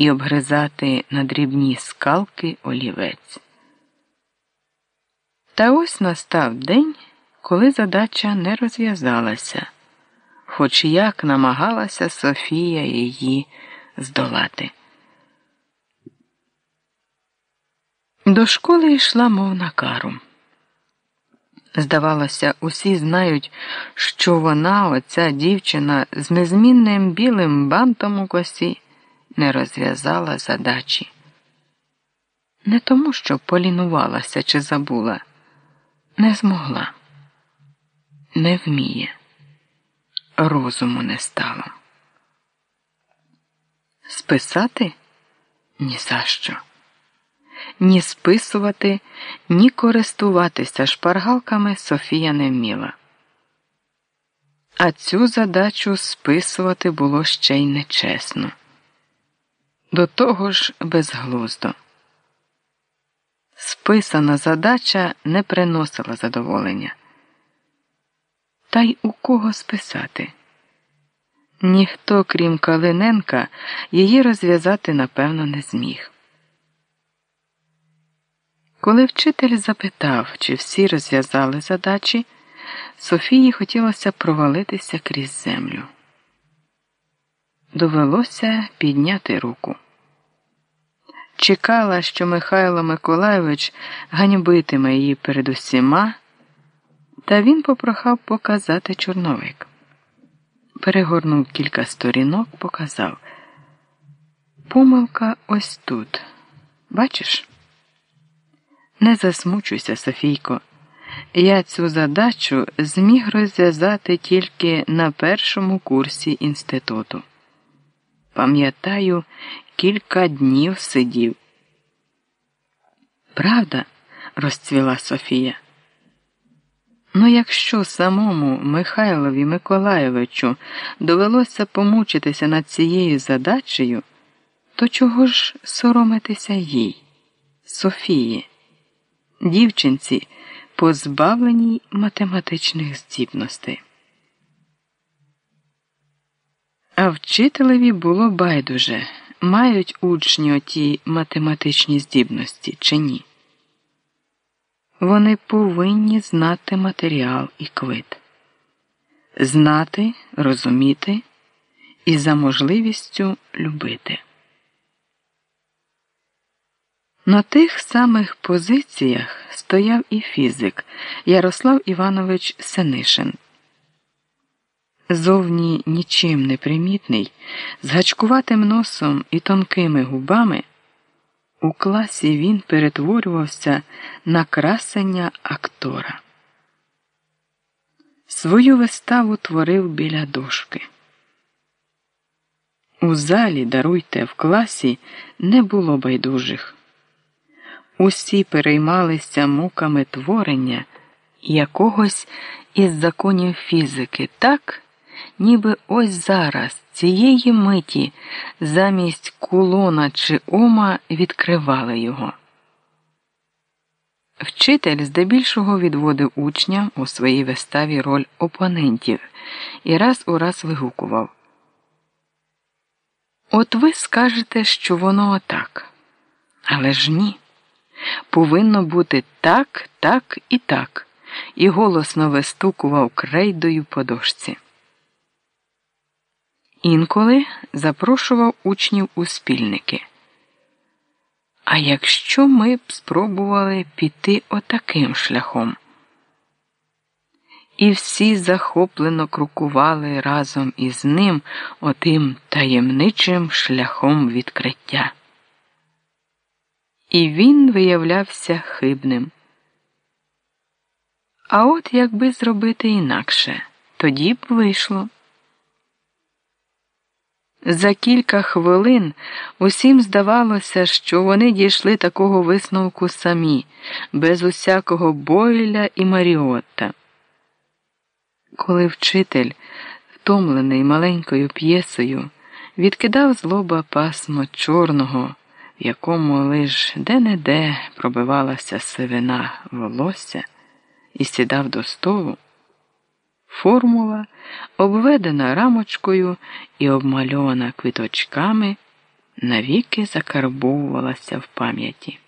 і обгризати на дрібні скалки олівець. Та ось настав день, коли задача не розв'язалася, хоч як намагалася Софія її здолати. До школи йшла мов на кару. Здавалося, усі знають, що вона, оця дівчина, з незмінним білим бантом у косі, не розв'язала задачі. Не тому, що полінувалася чи забула, не змогла, не вміє, розуму не стало. Списати ні за що ні списувати, ні користуватися шпаргалками Софія не вміла. А цю задачу списувати було ще й нечесно. До того ж безглуздо. Списана задача не приносила задоволення. Та й у кого списати? Ніхто, крім Калиненка, її розв'язати напевно не зміг. Коли вчитель запитав, чи всі розв'язали задачі, Софії хотілося провалитися крізь землю. Довелося підняти руку. Чекала, що Михайло Миколайович ганьбитиме її перед усіма, та він попрохав показати чорновик. Перегорнув кілька сторінок, показав. Помилка ось тут. Бачиш? Не засмучуйся, Софійко. Я цю задачу зміг розв'язати тільки на першому курсі інституту. Пам'ятаю, кілька днів сидів. Правда, розцвіла Софія. Ну, якщо самому Михайлові Миколаєвичу довелося помучитися над цією задачею, то чого ж соромитися їй, Софії? дівчинці, позбавленій математичних здібностей. А вчителеві було байдуже, мають учні оті математичні здібності чи ні. Вони повинні знати матеріал і квит, знати, розуміти і за можливістю любити. На тих самих позиціях стояв і фізик Ярослав Іванович Сенишин. Зовні нічим не примітний, з гачкуватим носом і тонкими губами, у класі він перетворювався на красення актора. Свою виставу творив біля дошки. У залі, даруйте, в класі не було байдужих. Усі переймалися муками творення якогось із законів фізики, так, ніби ось зараз, цієї миті, замість кулона чи ома відкривали його. Вчитель здебільшого відводив учням у своїй виставі роль опонентів і раз у раз вигукував. От ви скажете, що воно отак, але ж ні. Повинно бути так, так і так, і голосно вистукував крейдою по дошці. Інколи запрошував учнів у спільники. А якщо ми б спробували піти отаким шляхом? І всі захоплено крокували разом із ним отим таємничим шляхом відкриття. І він виявлявся хибним. А от якби зробити інакше, тоді б вийшло. За кілька хвилин усім здавалося, що вони дійшли такого висновку самі, без усякого Бойля і Маріотта. Коли вчитель, втомлений маленькою п'єсою, відкидав злоба пасмо чорного в якому лиш де-не-де пробивалася сивина волосся і сідав до столу, формула, обведена рамочкою і обмальована квіточками, навіки закарбовувалася в пам'яті.